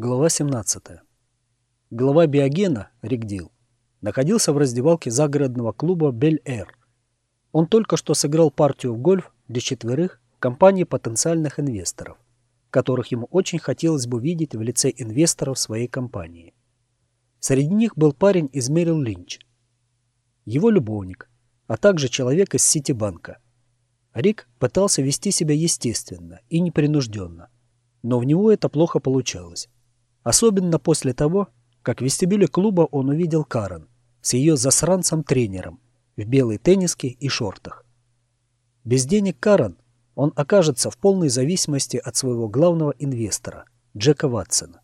Глава 17. Глава биогена, Ригдил, находился в раздевалке загородного клуба «Бель-Эр». Он только что сыграл партию в гольф для четверых в компании потенциальных инвесторов, которых ему очень хотелось бы видеть в лице инвесторов своей компании. Среди них был парень из Мерил Линч, его любовник, а также человек из Ситибанка. Рик пытался вести себя естественно и непринужденно, но в него это плохо получалось. Особенно после того, как в вестибюле клуба он увидел Карен с ее засранцем-тренером в белой тенниске и шортах. Без денег Карен он окажется в полной зависимости от своего главного инвестора, Джека Ватсона.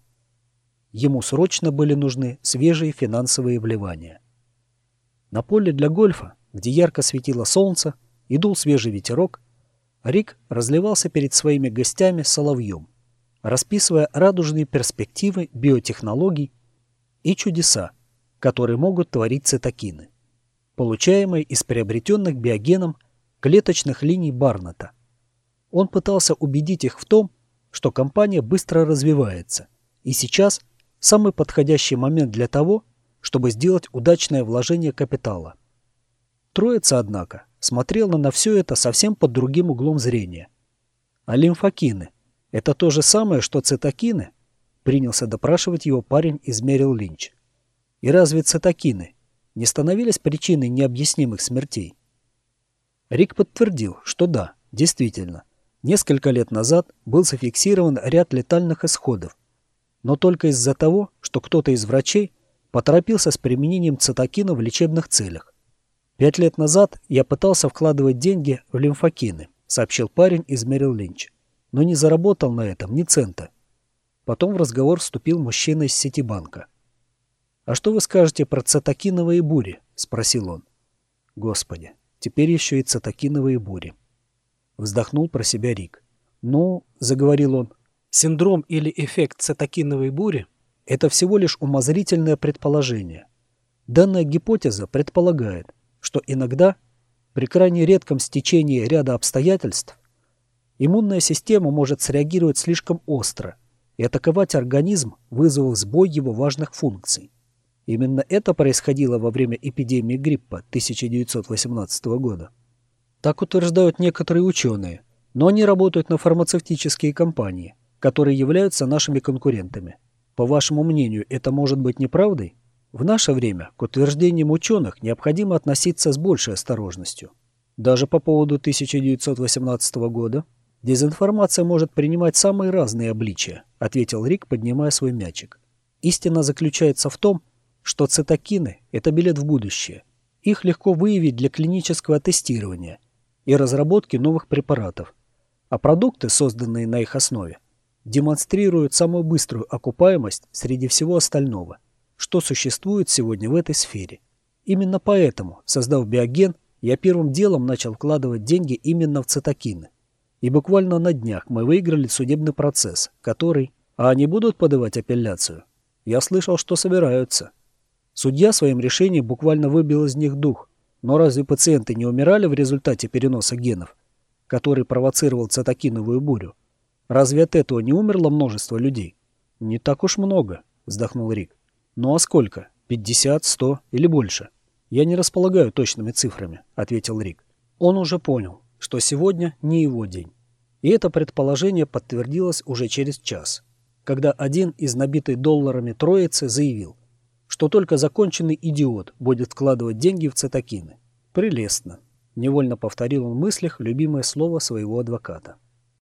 Ему срочно были нужны свежие финансовые вливания. На поле для гольфа, где ярко светило солнце и дул свежий ветерок, Рик разливался перед своими гостями соловьем расписывая радужные перспективы биотехнологий и чудеса, которые могут творить цитокины, получаемые из приобретенных биогеном клеточных линий Барната. Он пытался убедить их в том, что компания быстро развивается, и сейчас самый подходящий момент для того, чтобы сделать удачное вложение капитала. Троица, однако, смотрела на все это совсем под другим углом зрения. А лимфокины, «Это то же самое, что цитокины?» — принялся допрашивать его парень из Мерил Линч. «И разве цитокины не становились причиной необъяснимых смертей?» Рик подтвердил, что да, действительно. Несколько лет назад был зафиксирован ряд летальных исходов, но только из-за того, что кто-то из врачей поторопился с применением цитокина в лечебных целях. «Пять лет назад я пытался вкладывать деньги в лимфокины», сообщил парень из Мерил Линч но не заработал на этом ни цента. Потом в разговор вступил мужчина из Ситибанка. «А что вы скажете про цитокиновые бури?» — спросил он. «Господи, теперь еще и цитокиновые бури». Вздохнул про себя Рик. «Ну, — заговорил он, — синдром или эффект цитокиновой бури — это всего лишь умозрительное предположение. Данная гипотеза предполагает, что иногда, при крайне редком стечении ряда обстоятельств, Иммунная система может среагировать слишком остро и атаковать организм, вызвав сбой его важных функций. Именно это происходило во время эпидемии гриппа 1918 года. Так утверждают некоторые ученые, но они работают на фармацевтические компании, которые являются нашими конкурентами. По вашему мнению, это может быть неправдой? В наше время к утверждениям ученых необходимо относиться с большей осторожностью. Даже по поводу 1918 года «Дезинформация может принимать самые разные обличия», — ответил Рик, поднимая свой мячик. «Истина заключается в том, что цитокины — это билет в будущее. Их легко выявить для клинического тестирования и разработки новых препаратов. А продукты, созданные на их основе, демонстрируют самую быструю окупаемость среди всего остального, что существует сегодня в этой сфере. Именно поэтому, создав биоген, я первым делом начал вкладывать деньги именно в цитокины. И буквально на днях мы выиграли судебный процесс, который... А они будут подавать апелляцию? Я слышал, что собираются. Судья своим решением буквально выбил из них дух. Но разве пациенты не умирали в результате переноса генов, который провоцировал цитокиновую бурю? Разве от этого не умерло множество людей? Не так уж много, вздохнул Рик. Ну а сколько? 50, 100 или больше? Я не располагаю точными цифрами, ответил Рик. Он уже понял, что сегодня не его день. И это предположение подтвердилось уже через час, когда один из набитой долларами троицы заявил, что только законченный идиот будет вкладывать деньги в цитокины. Прелестно. Невольно повторил он в мыслях любимое слово своего адвоката.